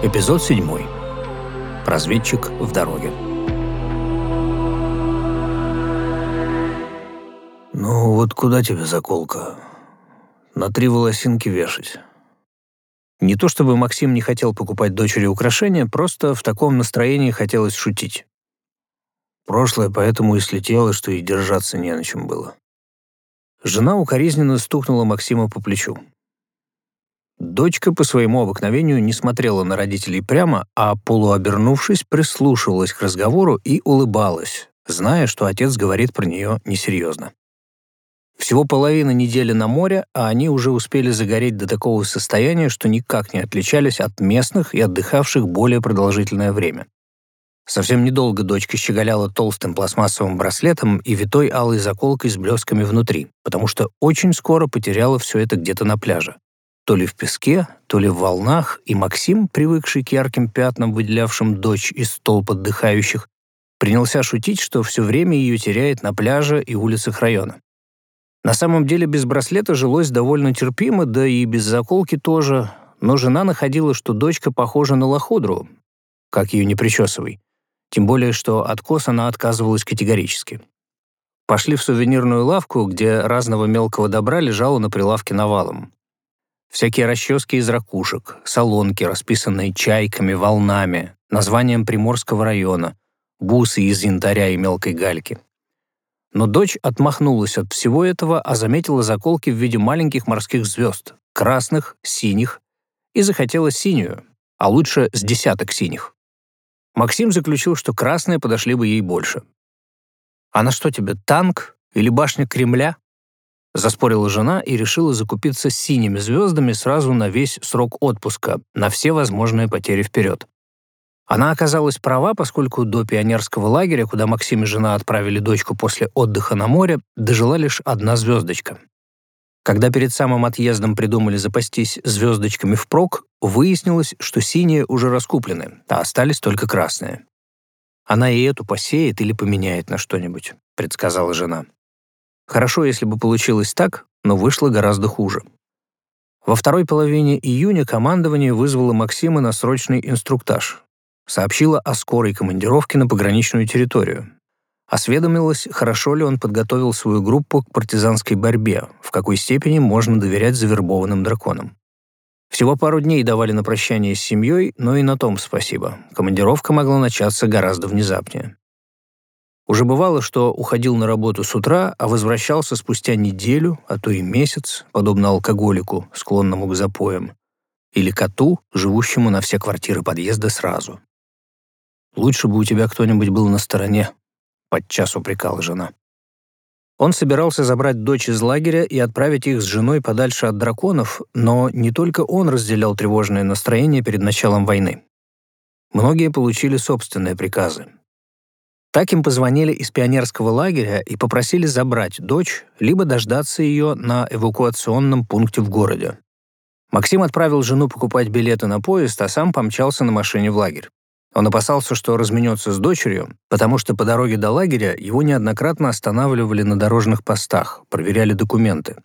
Эпизод 7. Разведчик в дороге. «Ну вот куда тебе заколка? На три волосинки вешать». Не то чтобы Максим не хотел покупать дочери украшения, просто в таком настроении хотелось шутить. Прошлое поэтому и слетело, что и держаться не на чем было. Жена укоризненно стукнула Максима по плечу. Дочка по своему обыкновению не смотрела на родителей прямо, а, полуобернувшись, прислушивалась к разговору и улыбалась, зная, что отец говорит про нее несерьезно. Всего половина недели на море, а они уже успели загореть до такого состояния, что никак не отличались от местных и отдыхавших более продолжительное время. Совсем недолго дочка щеголяла толстым пластмассовым браслетом и витой алой заколкой с блесками внутри, потому что очень скоро потеряла все это где-то на пляже то ли в песке, то ли в волнах, и Максим, привыкший к ярким пятнам, выделявшим дочь из толп отдыхающих, принялся шутить, что все время ее теряет на пляже и улицах района. На самом деле без браслета жилось довольно терпимо, да и без заколки тоже, но жена находила, что дочка похожа на лохудру, как ее не причесывай. Тем более, что откос она отказывалась категорически. Пошли в сувенирную лавку, где разного мелкого добра лежало на прилавке навалом. Всякие расчески из ракушек, салонки, расписанные чайками, волнами, названием Приморского района, бусы из янтаря и мелкой гальки. Но дочь отмахнулась от всего этого, а заметила заколки в виде маленьких морских звезд, красных, синих, и захотела синюю, а лучше с десяток синих. Максим заключил, что красные подошли бы ей больше. «А на что тебе, танк или башня Кремля?» Заспорила жена и решила закупиться синими звездами сразу на весь срок отпуска, на все возможные потери вперед. Она оказалась права, поскольку до пионерского лагеря, куда Максим и жена отправили дочку после отдыха на море, дожила лишь одна звездочка. Когда перед самым отъездом придумали запастись звездочками впрок, выяснилось, что синие уже раскуплены, а остались только красные. «Она и эту посеет или поменяет на что-нибудь», — предсказала жена. Хорошо, если бы получилось так, но вышло гораздо хуже. Во второй половине июня командование вызвало Максима на срочный инструктаж. Сообщило о скорой командировке на пограничную территорию. Осведомилось, хорошо ли он подготовил свою группу к партизанской борьбе, в какой степени можно доверять завербованным драконам. Всего пару дней давали на прощание с семьей, но и на том спасибо. Командировка могла начаться гораздо внезапнее. Уже бывало, что уходил на работу с утра, а возвращался спустя неделю, а то и месяц, подобно алкоголику, склонному к запоям, или коту, живущему на все квартиры подъезда сразу. «Лучше бы у тебя кто-нибудь был на стороне», — подчас упрекала жена. Он собирался забрать дочь из лагеря и отправить их с женой подальше от драконов, но не только он разделял тревожное настроение перед началом войны. Многие получили собственные приказы, так им позвонили из пионерского лагеря и попросили забрать дочь, либо дождаться ее на эвакуационном пункте в городе. Максим отправил жену покупать билеты на поезд, а сам помчался на машине в лагерь. Он опасался, что разменется с дочерью, потому что по дороге до лагеря его неоднократно останавливали на дорожных постах, проверяли документы.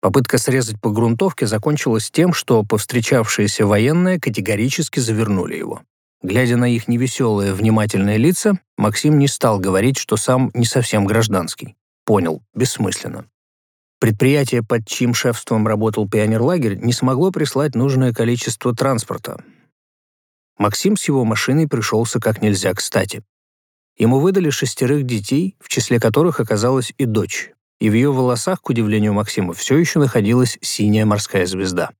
Попытка срезать по грунтовке закончилась тем, что повстречавшиеся военные категорически завернули его. Глядя на их невеселые, внимательные лица, Максим не стал говорить, что сам не совсем гражданский. Понял, бессмысленно. Предприятие, под чьим шефством работал пионерлагерь, не смогло прислать нужное количество транспорта. Максим с его машиной пришелся как нельзя кстати. Ему выдали шестерых детей, в числе которых оказалась и дочь, и в ее волосах, к удивлению Максима, все еще находилась синяя морская звезда.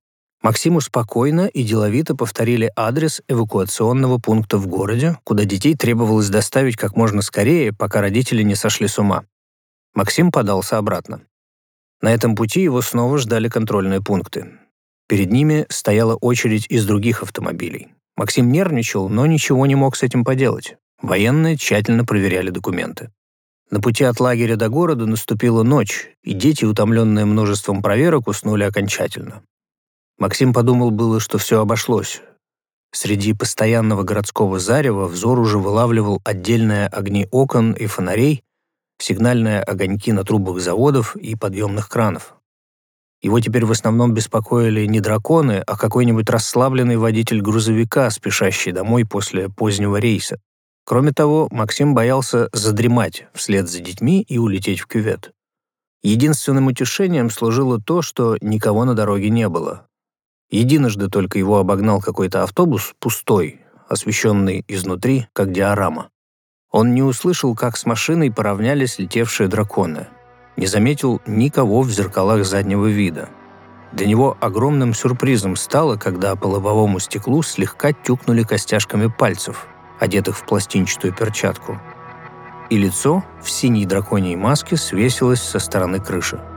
Максиму спокойно и деловито повторили адрес эвакуационного пункта в городе, куда детей требовалось доставить как можно скорее, пока родители не сошли с ума. Максим подался обратно. На этом пути его снова ждали контрольные пункты. Перед ними стояла очередь из других автомобилей. Максим нервничал, но ничего не мог с этим поделать. Военные тщательно проверяли документы. На пути от лагеря до города наступила ночь, и дети, утомленные множеством проверок, уснули окончательно. Максим подумал было, что все обошлось. Среди постоянного городского зарева взор уже вылавливал отдельные огни окон и фонарей, сигнальные огоньки на трубах заводов и подъемных кранов. Его теперь в основном беспокоили не драконы, а какой-нибудь расслабленный водитель грузовика, спешащий домой после позднего рейса. Кроме того, Максим боялся задремать вслед за детьми и улететь в кювет. Единственным утешением служило то, что никого на дороге не было. Единожды только его обогнал какой-то автобус, пустой, освещенный изнутри, как диорама. Он не услышал, как с машиной поравнялись летевшие драконы. Не заметил никого в зеркалах заднего вида. Для него огромным сюрпризом стало, когда по лобовому стеклу слегка тюкнули костяшками пальцев, одетых в пластинчатую перчатку. И лицо в синей драконьей маске свесилось со стороны крыши.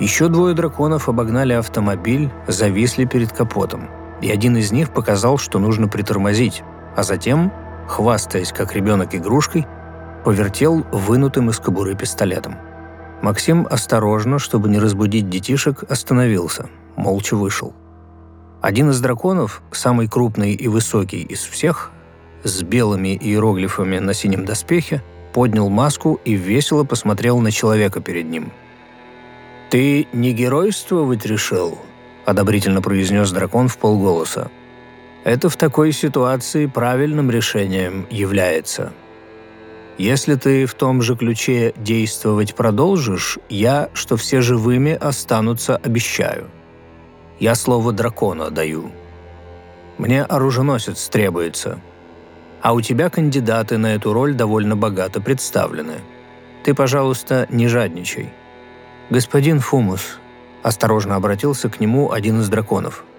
Еще двое драконов обогнали автомобиль, зависли перед капотом, и один из них показал, что нужно притормозить, а затем хвастаясь, как ребенок игрушкой, повертел вынутым из кобуры пистолетом. Максим осторожно, чтобы не разбудить детишек, остановился, молча вышел. Один из драконов, самый крупный и высокий из всех, с белыми иероглифами на синем доспехе, поднял маску и весело посмотрел на человека перед ним. «Ты не геройствовать решил?» – одобрительно произнес дракон в полголоса это в такой ситуации правильным решением является. Если ты в том же ключе действовать продолжишь, я, что все живыми останутся, обещаю. Я слово дракона даю. Мне оруженосец требуется. А у тебя кандидаты на эту роль довольно богато представлены. Ты, пожалуйста, не жадничай. Господин Фумус, осторожно обратился к нему один из драконов –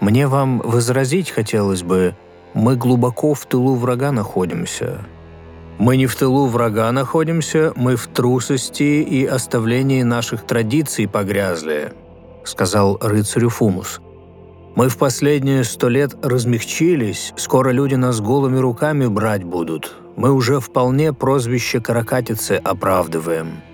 мне вам возразить хотелось бы, мы глубоко в тылу врага находимся. Мы не в тылу врага находимся, мы в трусости и оставлении наших традиций погрязли», сказал рыцарю Фумус. «Мы в последние сто лет размягчились, скоро люди нас голыми руками брать будут. Мы уже вполне прозвище каракатицы оправдываем».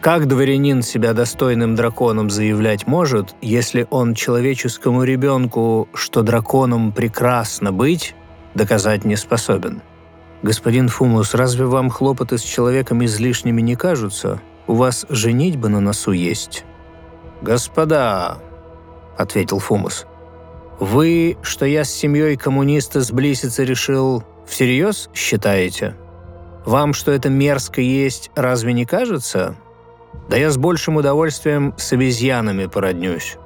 Как дворянин себя достойным драконом заявлять может, если он человеческому ребенку, что драконом прекрасно быть, доказать не способен? Господин Фумус, разве вам хлопоты с человеком излишними не кажутся? У вас женитьба на носу есть. «Господа», — ответил Фумус, — «вы, что я с семьей коммуниста сблизиться решил, всерьез считаете? Вам, что это мерзко есть, разве не кажется?» Да я с большим удовольствием с обезьянами породнюсь.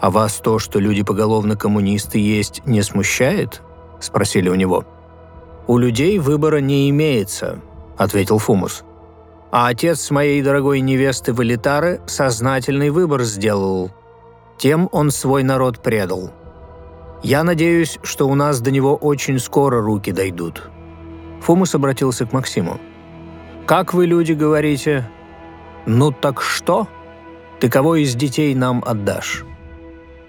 А вас то, что люди поголовно коммунисты есть, не смущает? Спросили у него. У людей выбора не имеется, ответил Фумус. А отец моей дорогой невесты Валитары сознательный выбор сделал. Тем он свой народ предал. Я надеюсь, что у нас до него очень скоро руки дойдут. Фумус обратился к Максиму. «Как вы, люди, говорите, «Ну так что? Ты кого из детей нам отдашь?»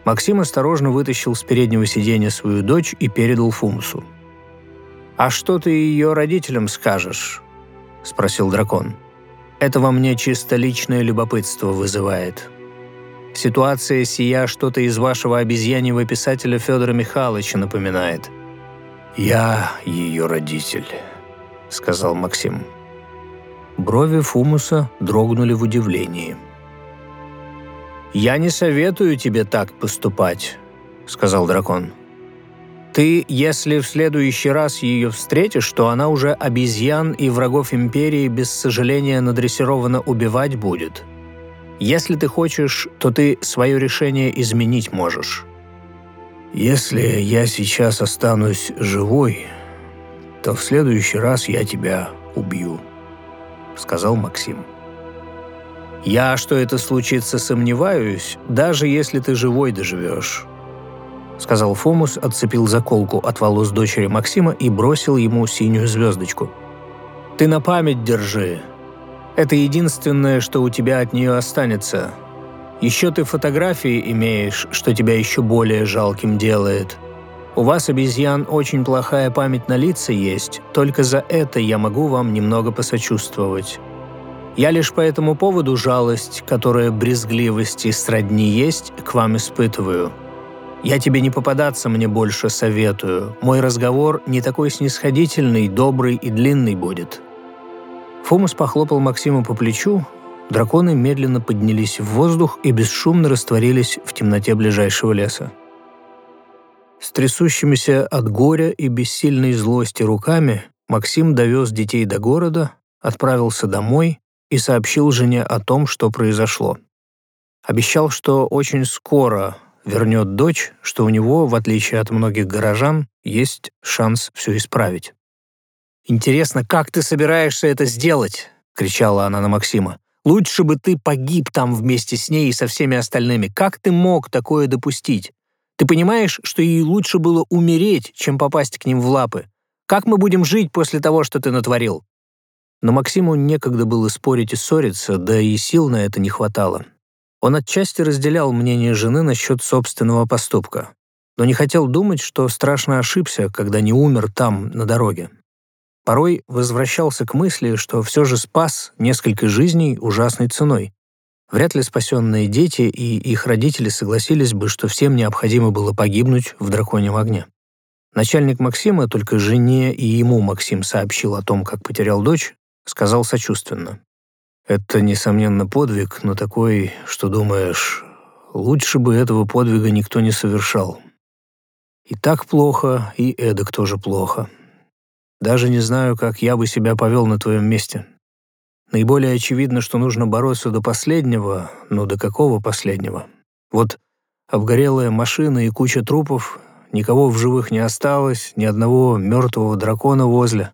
Максим осторожно вытащил с переднего сиденья свою дочь и передал Фумусу. «А что ты ее родителям скажешь?» – спросил дракон. «Это во мне чисто личное любопытство вызывает. Ситуация сия что-то из вашего обезьяньего писателя Федора Михайловича напоминает». «Я ее родитель», – сказал Максим. Брови Фумуса дрогнули в удивлении. «Я не советую тебе так поступать», — сказал дракон. «Ты, если в следующий раз ее встретишь, то она уже обезьян и врагов Империи без сожаления надрессирована убивать будет. Если ты хочешь, то ты свое решение изменить можешь». «Если я сейчас останусь живой, то в следующий раз я тебя убью», — сказал Максим. «Я, что это случится, сомневаюсь, даже если ты живой доживешь», — сказал Фомус, отцепил заколку от волос дочери Максима и бросил ему синюю звездочку. «Ты на память держи. Это единственное, что у тебя от нее останется. Еще ты фотографии имеешь, что тебя еще более жалким делает. У вас, обезьян, очень плохая память на лица есть, только за это я могу вам немного посочувствовать. Я лишь по этому поводу жалость, которая брезгливости сродни есть, к вам испытываю. Я тебе не попадаться мне больше советую. Мой разговор не такой снисходительный, добрый и длинный будет». Фомус похлопал Максима по плечу, драконы медленно поднялись в воздух и бесшумно растворились в темноте ближайшего леса. С трясущимися от горя и бессильной злости руками Максим довез детей до города, отправился домой и сообщил жене о том, что произошло. Обещал, что очень скоро вернет дочь, что у него, в отличие от многих горожан, есть шанс все исправить. «Интересно, как ты собираешься это сделать?» — кричала она на Максима. «Лучше бы ты погиб там вместе с ней и со всеми остальными. Как ты мог такое допустить? Ты понимаешь, что ей лучше было умереть, чем попасть к ним в лапы? Как мы будем жить после того, что ты натворил?» Но Максиму некогда было спорить и ссориться, да и сил на это не хватало. Он отчасти разделял мнение жены насчет собственного поступка, но не хотел думать, что страшно ошибся, когда не умер там, на дороге. Порой возвращался к мысли, что все же спас несколько жизней ужасной ценой. Вряд ли спасенные дети и их родители согласились бы, что всем необходимо было погибнуть в драконьем огне. Начальник Максима только жене и ему Максим сообщил о том, как потерял дочь, сказал сочувственно. «Это, несомненно, подвиг, но такой, что думаешь, лучше бы этого подвига никто не совершал. И так плохо, и эдак тоже плохо. Даже не знаю, как я бы себя повел на твоем месте. Наиболее очевидно, что нужно бороться до последнего, но до какого последнего? Вот обгорелая машина и куча трупов, никого в живых не осталось, ни одного мертвого дракона возле.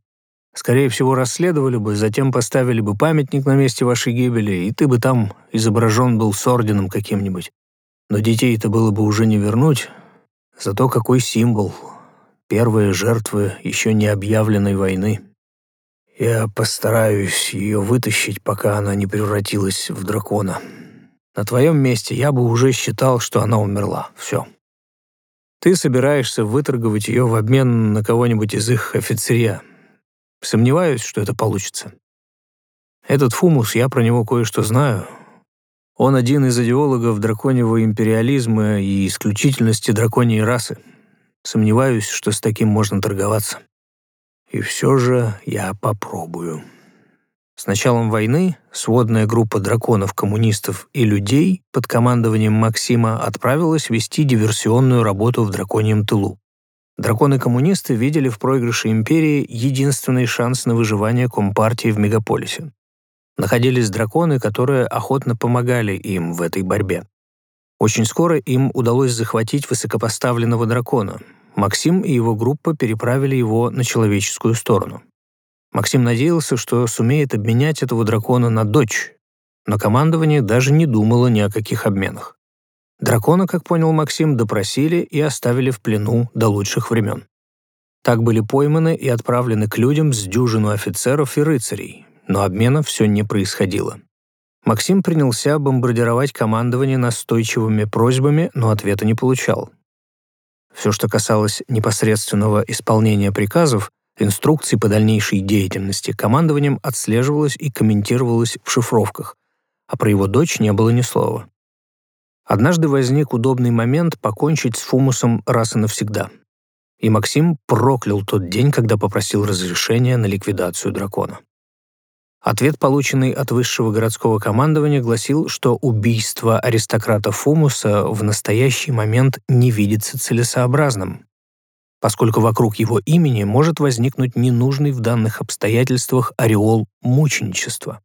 Скорее всего, расследовали бы, затем поставили бы памятник на месте вашей гибели, и ты бы там изображен был с орденом каким-нибудь. Но детей-то было бы уже не вернуть. Зато какой символ, первые жертвы еще не объявленной войны. Я постараюсь ее вытащить, пока она не превратилась в дракона. На твоем месте я бы уже считал, что она умерла. Все. Ты собираешься выторговать ее в обмен на кого-нибудь из их офицерия. Сомневаюсь, что это получится. Этот фумус, я про него кое-что знаю. Он один из идеологов драконьего империализма и исключительности драконьей расы. Сомневаюсь, что с таким можно торговаться. И все же я попробую. С началом войны сводная группа драконов, коммунистов и людей под командованием Максима отправилась вести диверсионную работу в драконьем тылу. Драконы-коммунисты видели в проигрыше империи единственный шанс на выживание Компартии в мегаполисе. Находились драконы, которые охотно помогали им в этой борьбе. Очень скоро им удалось захватить высокопоставленного дракона. Максим и его группа переправили его на человеческую сторону. Максим надеялся, что сумеет обменять этого дракона на дочь, но командование даже не думало ни о каких обменах. Дракона, как понял Максим, допросили и оставили в плену до лучших времен. Так были пойманы и отправлены к людям с дюжину офицеров и рыцарей, но обмена все не происходило. Максим принялся бомбардировать командование настойчивыми просьбами, но ответа не получал. Все, что касалось непосредственного исполнения приказов, инструкций по дальнейшей деятельности, командованием отслеживалось и комментировалось в шифровках, а про его дочь не было ни слова. Однажды возник удобный момент покончить с Фумусом раз и навсегда. И Максим проклял тот день, когда попросил разрешения на ликвидацию дракона. Ответ, полученный от высшего городского командования, гласил, что убийство аристократа Фумуса в настоящий момент не видится целесообразным, поскольку вокруг его имени может возникнуть ненужный в данных обстоятельствах ореол мученичества.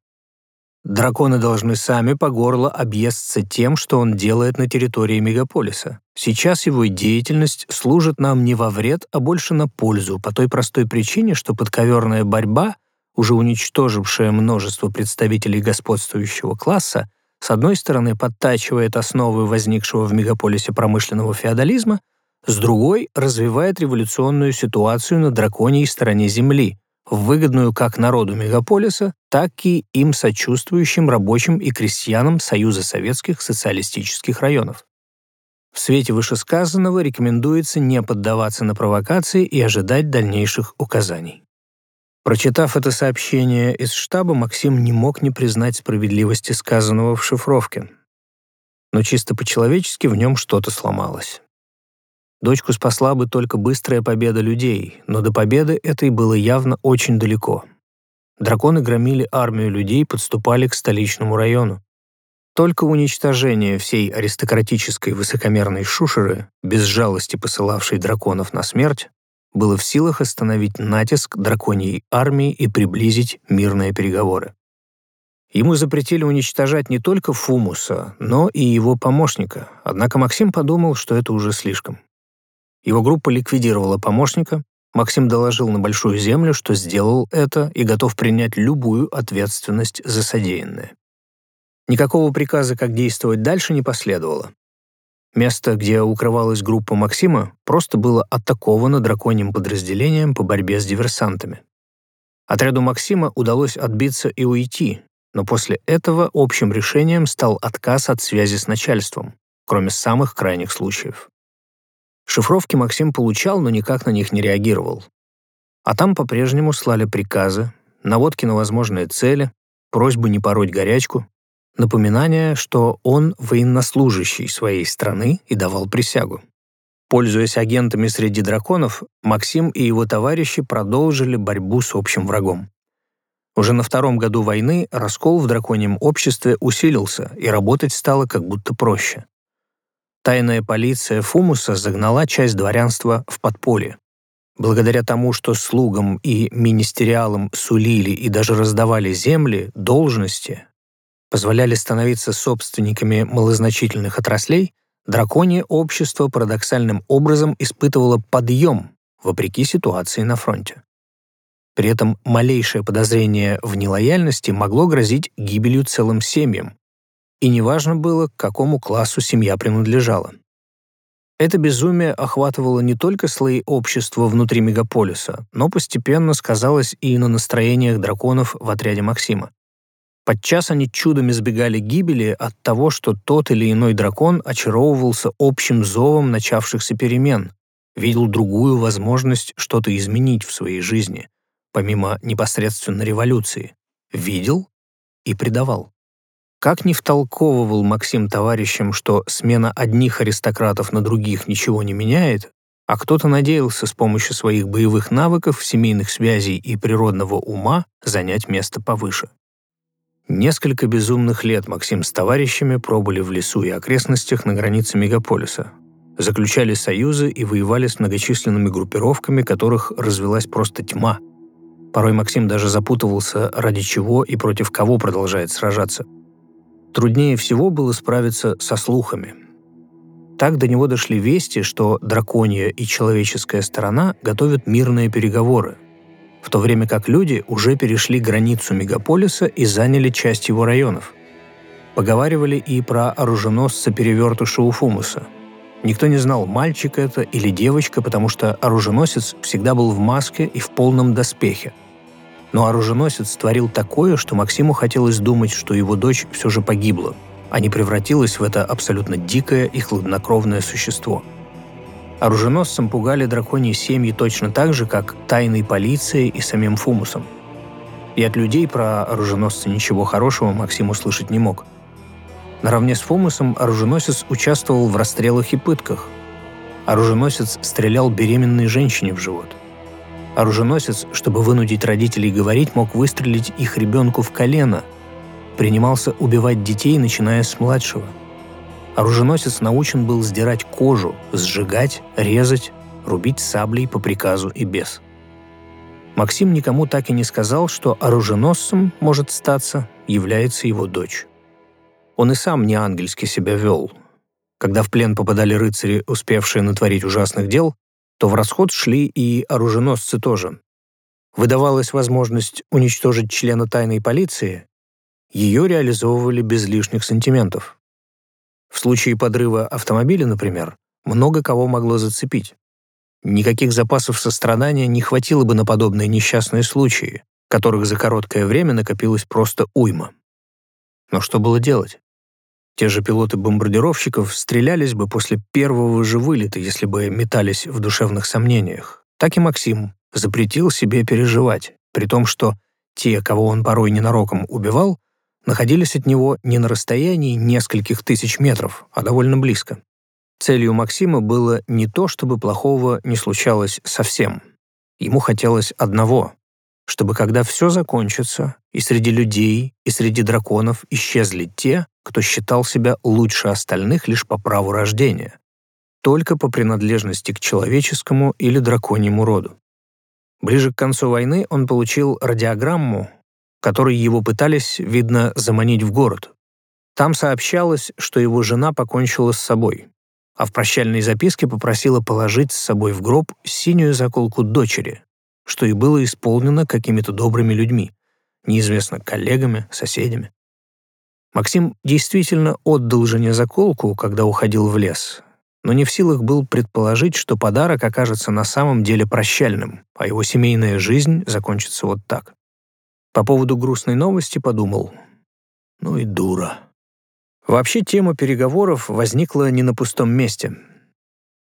Драконы должны сами по горло объесться тем, что он делает на территории мегаполиса. Сейчас его деятельность служит нам не во вред, а больше на пользу, по той простой причине, что подковерная борьба — уже уничтожившая множество представителей господствующего класса, с одной стороны подтачивает основы возникшего в мегаполисе промышленного феодализма, с другой развивает революционную ситуацию на драконьей стороне Земли, выгодную как народу мегаполиса, так и им сочувствующим рабочим и крестьянам Союза Советских Социалистических районов. В свете вышесказанного рекомендуется не поддаваться на провокации и ожидать дальнейших указаний. Прочитав это сообщение из штаба, Максим не мог не признать справедливости сказанного в шифровке. Но чисто по-человечески в нем что-то сломалось. Дочку спасла бы только быстрая победа людей, но до победы этой было явно очень далеко. драконы громили армию людей, подступали к столичному району. Только уничтожение всей аристократической высокомерной шушеры, без жалости посылавшей драконов на смерть, было в силах остановить натиск драконьей армии и приблизить мирные переговоры. Ему запретили уничтожать не только Фумуса, но и его помощника, однако Максим подумал, что это уже слишком. Его группа ликвидировала помощника, Максим доложил на Большую Землю, что сделал это и готов принять любую ответственность за содеянное. Никакого приказа, как действовать дальше, не последовало. Место, где укрывалась группа Максима, просто было атаковано драконьим подразделением по борьбе с диверсантами. Отряду Максима удалось отбиться и уйти, но после этого общим решением стал отказ от связи с начальством, кроме самых крайних случаев. Шифровки Максим получал, но никак на них не реагировал. А там по-прежнему слали приказы, наводки на возможные цели, просьбы не пороть горячку, напоминание, что он военнослужащий своей страны и давал присягу. Пользуясь агентами среди драконов, Максим и его товарищи продолжили борьбу с общим врагом. Уже на втором году войны раскол в драконьем обществе усилился, и работать стало как будто проще. Тайная полиция Фумуса загнала часть дворянства в подполье. Благодаря тому, что слугам и министериалам сулили и даже раздавали земли, должности, позволяли становиться собственниками малозначительных отраслей, драконье общество парадоксальным образом испытывало подъем, вопреки ситуации на фронте. При этом малейшее подозрение в нелояльности могло грозить гибелью целым семьям, и неважно было, к какому классу семья принадлежала. Это безумие охватывало не только слои общества внутри мегаполиса, но постепенно сказалось и на настроениях драконов в отряде Максима. Подчас они чудом избегали гибели от того, что тот или иной дракон очаровывался общим зовом начавшихся перемен, видел другую возможность что-то изменить в своей жизни, помимо непосредственно революции, видел и предавал. Как ни втолковывал Максим товарищам, что смена одних аристократов на других ничего не меняет, а кто-то надеялся с помощью своих боевых навыков, семейных связей и природного ума занять место повыше. Несколько безумных лет Максим с товарищами пробыли в лесу и окрестностях на границе мегаполиса. Заключали союзы и воевали с многочисленными группировками, которых развелась просто тьма. Порой Максим даже запутывался, ради чего и против кого продолжает сражаться. Труднее всего было справиться со слухами. Так до него дошли вести, что драконья и человеческая сторона готовят мирные переговоры – в то время как люди уже перешли границу мегаполиса и заняли часть его районов. Поговаривали и про оруженосца-перевертыша Уфумуса. Никто не знал, мальчик это или девочка, потому что оруженосец всегда был в маске и в полном доспехе. Но оруженосец творил такое, что Максиму хотелось думать, что его дочь все же погибла, а не превратилась в это абсолютно дикое и хладнокровное существо – Оруженосцам пугали драконьи семьи точно так же, как тайной полицией и самим Фумусом. И от людей про оруженосца ничего хорошего Максим услышать не мог. Наравне с Фумусом оруженосец участвовал в расстрелах и пытках. Оруженосец стрелял беременной женщине в живот. Оруженосец, чтобы вынудить родителей говорить, мог выстрелить их ребенку в колено. Принимался убивать детей, начиная с младшего – Оруженосец научен был сдирать кожу, сжигать, резать, рубить саблей по приказу и без. Максим никому так и не сказал, что оруженосцем, может статься, является его дочь. Он и сам не ангельски себя вел. Когда в плен попадали рыцари, успевшие натворить ужасных дел, то в расход шли и оруженосцы тоже. Выдавалась возможность уничтожить члена тайной полиции, ее реализовывали без лишних сантиментов. В случае подрыва автомобиля, например, много кого могло зацепить. Никаких запасов сострадания не хватило бы на подобные несчастные случаи, которых за короткое время накопилось просто уйма. Но что было делать? Те же пилоты бомбардировщиков стрелялись бы после первого же вылета, если бы метались в душевных сомнениях. Так и Максим запретил себе переживать, при том, что те, кого он порой ненароком убивал, находились от него не на расстоянии нескольких тысяч метров, а довольно близко. Целью Максима было не то, чтобы плохого не случалось совсем. Ему хотелось одного чтобы когда все закончится, и среди людей, и среди драконов исчезли те, кто считал себя лучше остальных лишь по праву рождения, только по принадлежности к человеческому или драконьему роду. Ближе к концу войны он получил радиограмму, которой его пытались, видно, заманить в город. Там сообщалось, что его жена покончила с собой, а в прощальной записке попросила положить с собой в гроб синюю заколку дочери, что и было исполнено какими-то добрыми людьми, неизвестно, коллегами, соседями. Максим действительно отдал жене заколку, когда уходил в лес, но не в силах был предположить, что подарок окажется на самом деле прощальным, а его семейная жизнь закончится вот так. По поводу грустной новости подумал, ну и дура. Вообще тема переговоров возникла не на пустом месте.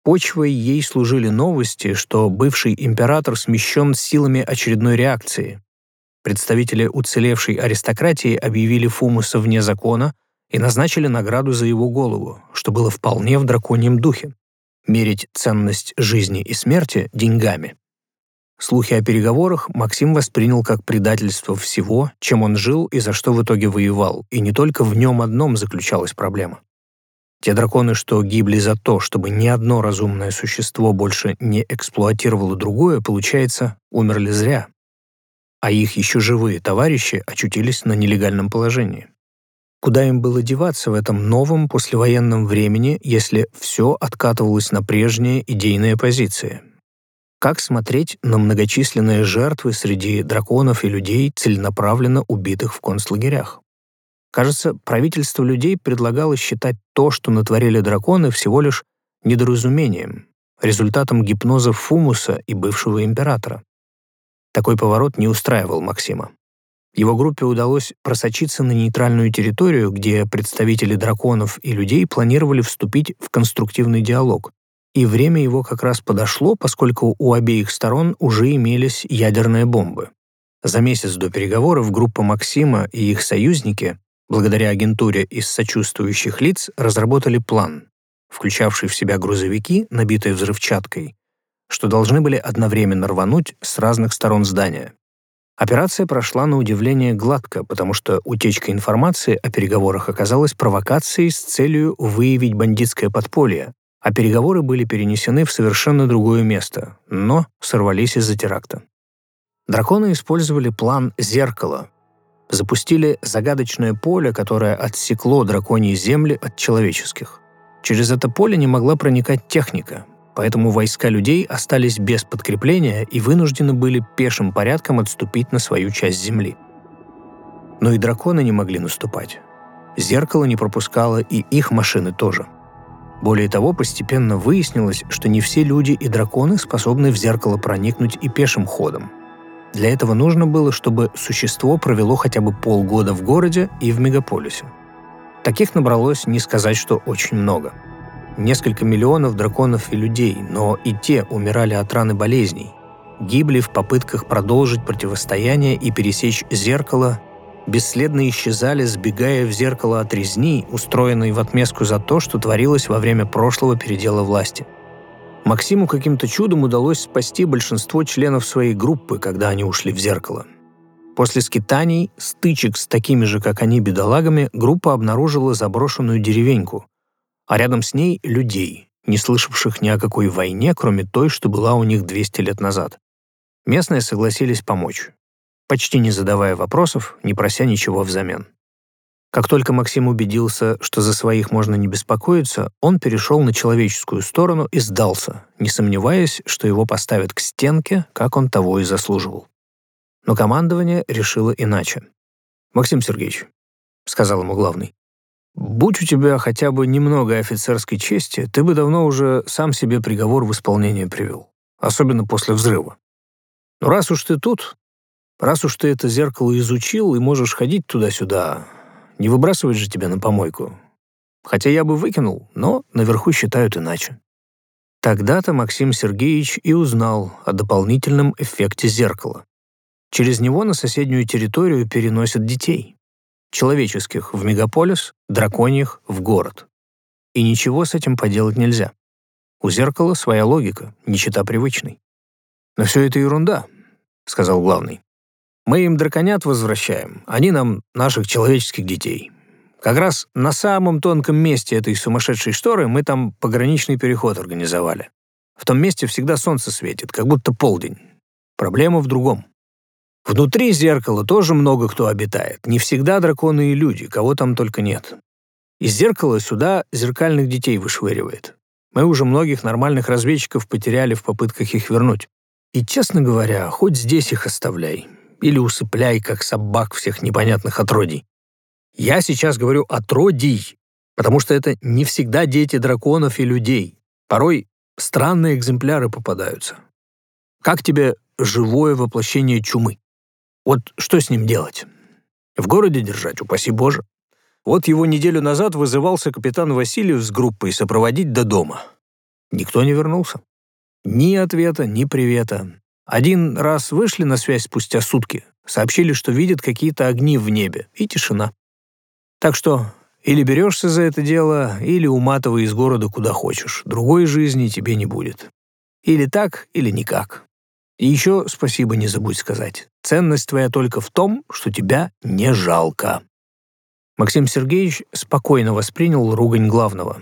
Почвой ей служили новости, что бывший император смещен силами очередной реакции. Представители уцелевшей аристократии объявили Фумуса вне закона и назначили награду за его голову, что было вполне в драконьем духе — мерить ценность жизни и смерти деньгами. Слухи о переговорах Максим воспринял как предательство всего, чем он жил и за что в итоге воевал, и не только в нем одном заключалась проблема. Те драконы, что гибли за то, чтобы ни одно разумное существо больше не эксплуатировало другое, получается, умерли зря. А их еще живые товарищи очутились на нелегальном положении. Куда им было деваться в этом новом послевоенном времени, если все откатывалось на прежние идейные позиции? Как смотреть на многочисленные жертвы среди драконов и людей, целенаправленно убитых в концлагерях? Кажется, правительство людей предлагало считать то, что натворили драконы, всего лишь недоразумением, результатом гипноза Фумуса и бывшего императора. Такой поворот не устраивал Максима. Его группе удалось просочиться на нейтральную территорию, где представители драконов и людей планировали вступить в конструктивный диалог, и время его как раз подошло, поскольку у обеих сторон уже имелись ядерные бомбы. За месяц до переговоров группа Максима и их союзники, благодаря агентуре из сочувствующих лиц, разработали план, включавший в себя грузовики, набитые взрывчаткой, что должны были одновременно рвануть с разных сторон здания. Операция прошла на удивление гладко, потому что утечка информации о переговорах оказалась провокацией с целью выявить бандитское подполье, а переговоры были перенесены в совершенно другое место, но сорвались из-за теракта. Драконы использовали план «Зеркало», запустили загадочное поле, которое отсекло драконьи земли от человеческих. Через это поле не могла проникать техника, поэтому войска людей остались без подкрепления и вынуждены были пешим порядком отступить на свою часть земли. Но и драконы не могли наступать. Зеркало не пропускало и их машины тоже. Более того, постепенно выяснилось, что не все люди и драконы способны в зеркало проникнуть и пешим ходом. Для этого нужно было, чтобы существо провело хотя бы полгода в городе и в мегаполисе. Таких набралось не сказать, что очень много. Несколько миллионов драконов и людей, но и те умирали от ран и болезней. Гибли в попытках продолжить противостояние и пересечь зеркало бесследно исчезали, сбегая в зеркало от резни, устроенной в отместку за то, что творилось во время прошлого передела власти. Максиму каким-то чудом удалось спасти большинство членов своей группы, когда они ушли в зеркало. После скитаний, стычек с такими же, как они, бедолагами, группа обнаружила заброшенную деревеньку, а рядом с ней — людей, не слышавших ни о какой войне, кроме той, что была у них 200 лет назад. Местные согласились помочь почти не задавая вопросов, не прося ничего взамен. Как только Максим убедился, что за своих можно не беспокоиться, он перешел на человеческую сторону и сдался, не сомневаясь, что его поставят к стенке, как он того и заслуживал. Но командование решило иначе. «Максим Сергеевич», — сказал ему главный, «будь у тебя хотя бы немного офицерской чести, ты бы давно уже сам себе приговор в исполнение привел, особенно после взрыва. Но раз уж ты тут, Раз уж ты это зеркало изучил и можешь ходить туда-сюда, не выбрасывать же тебя на помойку. Хотя я бы выкинул, но наверху считают иначе. Тогда-то Максим Сергеевич и узнал о дополнительном эффекте зеркала. Через него на соседнюю территорию переносят детей. Человеческих в мегаполис, драконьих в город. И ничего с этим поделать нельзя. У зеркала своя логика, не чита привычной. «Но все это ерунда», — сказал главный. Мы им драконят возвращаем, они нам наших человеческих детей. Как раз на самом тонком месте этой сумасшедшей шторы мы там пограничный переход организовали. В том месте всегда солнце светит, как будто полдень. Проблема в другом. Внутри зеркала тоже много кто обитает. Не всегда драконы и люди, кого там только нет. Из зеркала сюда зеркальных детей вышвыривает. Мы уже многих нормальных разведчиков потеряли в попытках их вернуть. И, честно говоря, хоть здесь их оставляй. Или усыпляй, как собак всех непонятных отродий. Я сейчас говорю отродий, потому что это не всегда дети драконов и людей. Порой странные экземпляры попадаются. Как тебе живое воплощение чумы? Вот что с ним делать? В городе держать, упаси Боже. Вот его неделю назад вызывался капитан Васильев с группой сопроводить до дома. Никто не вернулся. Ни ответа, ни привета. Один раз вышли на связь спустя сутки, сообщили, что видят какие-то огни в небе, и тишина. Так что или берешься за это дело, или уматывай из города куда хочешь. Другой жизни тебе не будет. Или так, или никак. И еще спасибо не забудь сказать. Ценность твоя только в том, что тебя не жалко. Максим Сергеевич спокойно воспринял ругань главного.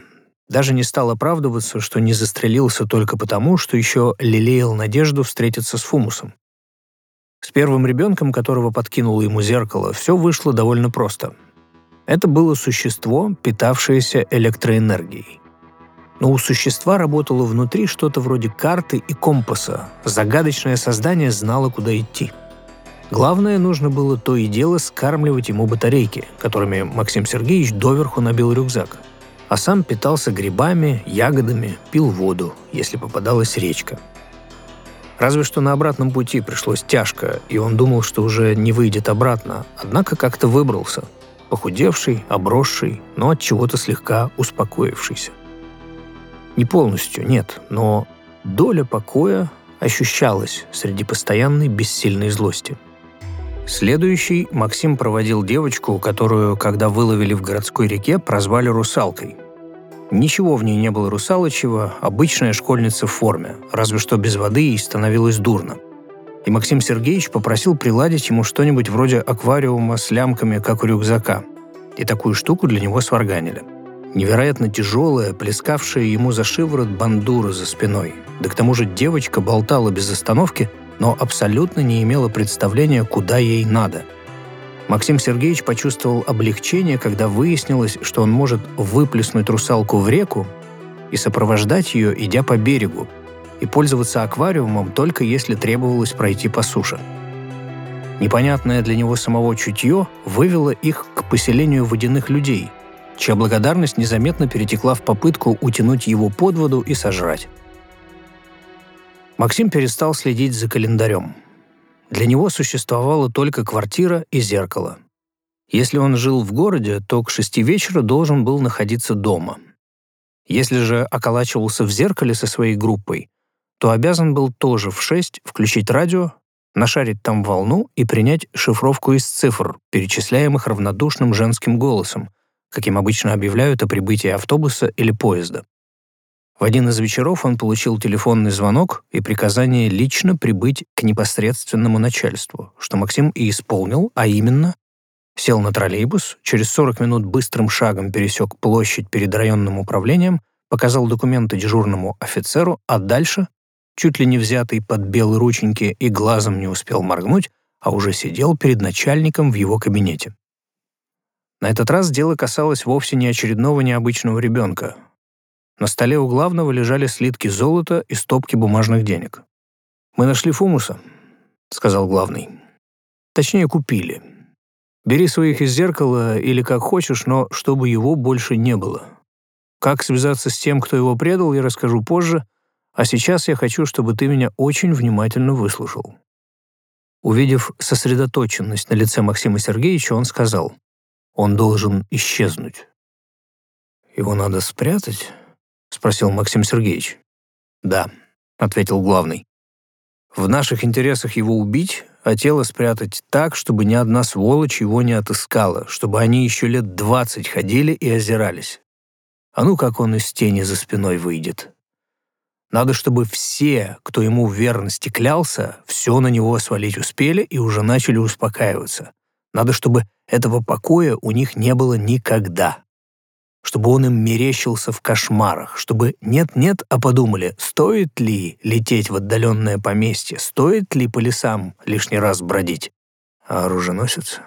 Даже не стал оправдываться, что не застрелился только потому, что еще лелеял надежду встретиться с Фумусом. С первым ребенком, которого подкинуло ему зеркало, все вышло довольно просто. Это было существо, питавшееся электроэнергией. Но у существа работало внутри что-то вроде карты и компаса. Загадочное создание знало, куда идти. Главное, нужно было то и дело скармливать ему батарейки, которыми Максим Сергеевич доверху набил рюкзак. А сам питался грибами, ягодами, пил воду, если попадалась речка. Разве что на обратном пути пришлось тяжко, и он думал, что уже не выйдет обратно, однако как-то выбрался – похудевший, обросший, но от чего-то слегка успокоившийся. Не полностью, нет, но доля покоя ощущалась среди постоянной бессильной злости. Следующий Максим проводил девочку, которую, когда выловили в городской реке, прозвали «русалкой». Ничего в ней не было русалочего, обычная школьница в форме, разве что без воды ей становилось дурно – и Максим Сергеевич попросил приладить ему что-нибудь вроде аквариума с лямками, как у рюкзака. И такую штуку для него сварганили. Невероятно тяжелая, плескавшая ему за шиворот бандура за спиной. Да к тому же девочка болтала без остановки, но абсолютно не имела представления, куда ей надо. Максим Сергеевич почувствовал облегчение, когда выяснилось, что он может выплеснуть русалку в реку и сопровождать ее, идя по берегу, и пользоваться аквариумом только если требовалось пройти по суше. Непонятное для него самого чутье вывело их к поселению водяных людей, чья благодарность незаметно перетекла в попытку утянуть его под воду и сожрать. Максим перестал следить за календарем. Для него существовала только квартира и зеркало. Если он жил в городе, то к шести вечера должен был находиться дома. Если же околачивался в зеркале со своей группой, то обязан был тоже в 6 включить радио, нашарить там волну и принять шифровку из цифр, перечисляемых равнодушным женским голосом, каким обычно объявляют о прибытии автобуса или поезда. В один из вечеров он получил телефонный звонок и приказание лично прибыть к непосредственному начальству, что Максим и исполнил, а именно сел на троллейбус, через 40 минут быстрым шагом пересек площадь перед районным управлением, показал документы дежурному офицеру, а дальше чуть ли не взятый под белые рученьки и глазом не успел моргнуть, а уже сидел перед начальником в его кабинете. На этот раз дело касалось вовсе не очередного необычного ребенка. На столе у главного лежали слитки золота и стопки бумажных денег. «Мы нашли Фумуса», — сказал главный. «Точнее, купили. Бери своих из зеркала или как хочешь, но чтобы его больше не было. Как связаться с тем, кто его предал, я расскажу позже, а сейчас я хочу, чтобы ты меня очень внимательно выслушал». Увидев сосредоточенность на лице Максима Сергеевича, он сказал, «Он должен исчезнуть». «Его надо спрятать?» — спросил Максим Сергеевич. «Да», — ответил главный. «В наших интересах его убить, а тело спрятать так, чтобы ни одна сволочь его не отыскала, чтобы они еще лет двадцать ходили и озирались. А ну как он из тени за спиной выйдет. Надо, чтобы все, кто ему в верности клялся, все на него свалить успели и уже начали успокаиваться. Надо, чтобы этого покоя у них не было никогда чтобы он им мерещился в кошмарах, чтобы нет-нет, а подумали, стоит ли лететь в отдаленное поместье, стоит ли по лесам лишний раз бродить. А оруженосец?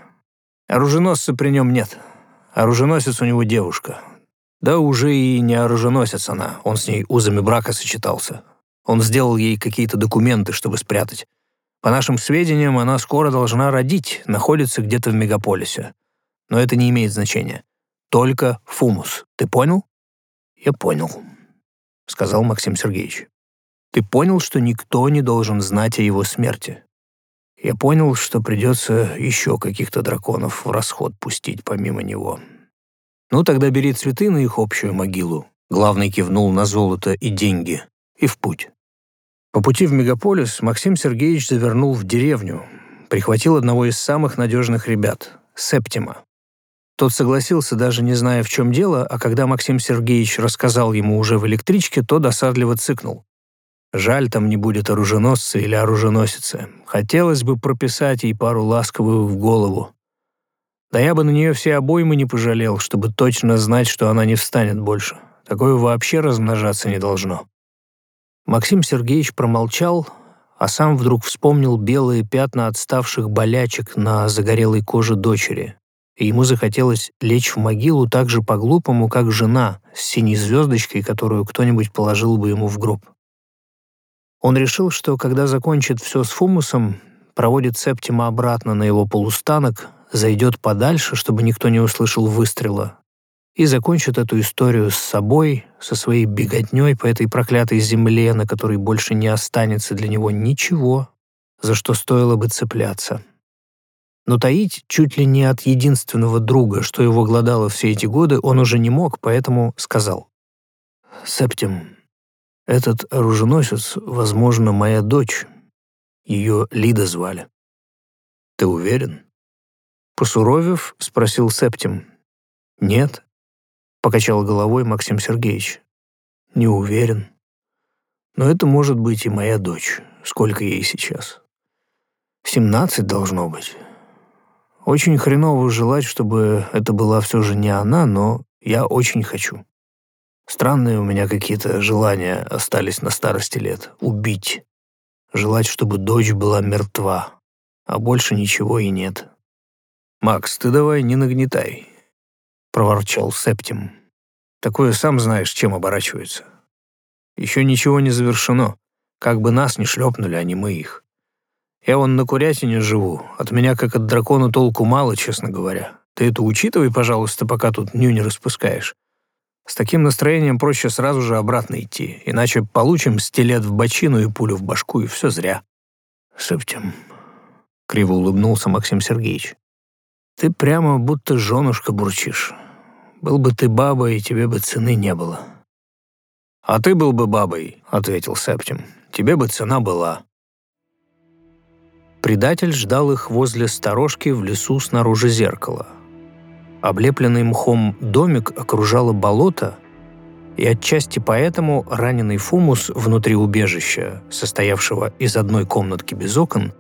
Оруженосца при нем нет. Оруженосец у него девушка. Да уже и не оруженосец она, он с ней узами брака сочетался. Он сделал ей какие-то документы, чтобы спрятать. По нашим сведениям, она скоро должна родить, находится где-то в мегаполисе. Но это не имеет значения только фумус. Ты понял?» «Я понял», — сказал Максим Сергеевич. «Ты понял, что никто не должен знать о его смерти?» «Я понял, что придется еще каких-то драконов в расход пустить помимо него». «Ну, тогда бери цветы на их общую могилу», — главный кивнул на золото и деньги, и в путь. По пути в мегаполис Максим Сергеевич завернул в деревню, прихватил одного из самых надежных ребят — Септима, тот согласился, даже не зная, в чем дело, а когда Максим Сергеевич рассказал ему уже в электричке, то досадливо цыкнул. Жаль, там не будет оруженосца или оруженосицы. Хотелось бы прописать ей пару ласковых в голову. Да я бы на нее все обоймы не пожалел, чтобы точно знать, что она не встанет больше. Такое вообще размножаться не должно. Максим Сергеевич промолчал, а сам вдруг вспомнил белые пятна отставших болячек на загорелой коже дочери, и ему захотелось лечь в могилу так же по-глупому, как жена с синей звездочкой, которую кто-нибудь положил бы ему в гроб. Он решил, что когда закончит все с Фумусом, проводит Септима обратно на его полустанок, зайдет подальше, чтобы никто не услышал выстрела, и закончит эту историю с собой, со своей беготней по этой проклятой земле, на которой больше не останется для него ничего, за что стоило бы цепляться но таить чуть ли не от единственного друга, что его глодало все эти годы, он уже не мог, поэтому сказал. «Септим, этот оруженосец, возможно, моя дочь. Ее Лида звали. Ты уверен?» Посуровев, спросил Септим. «Нет», — покачал головой Максим Сергеевич. «Не уверен. Но это может быть и моя дочь. Сколько ей сейчас?» «Семнадцать должно быть. Очень хреново желать, чтобы это была все же не она, но я очень хочу. Странные у меня какие-то желания остались на старости лет. Убить. Желать, чтобы дочь была мертва. А больше ничего и нет. «Макс, ты давай не нагнетай», — проворчал Септим. «Такое сам знаешь, чем оборачивается. Еще ничего не завершено. Как бы нас не шлепнули, а не мы их. Я вон на Курятине живу. От меня как от дракона толку мало, честно говоря. Ты это учитывай, пожалуйста, пока тут ню не распускаешь. С таким настроением проще сразу же обратно идти, иначе получим стилет в бочину и пулю в башку, и все зря. Шептем. Криво улыбнулся Максим Сергеевич. Ты прямо будто женушка бурчишь. Был бы ты бабой, и тебе бы цены не было. «А ты был бы бабой», — ответил Септим. «Тебе бы цена была. Предатель ждал их возле сторожки в лесу снаружи зеркала. Облепленный мхом домик окружало болото, и отчасти поэтому раненый фумус внутри убежища, состоявшего из одной комнатки без окон,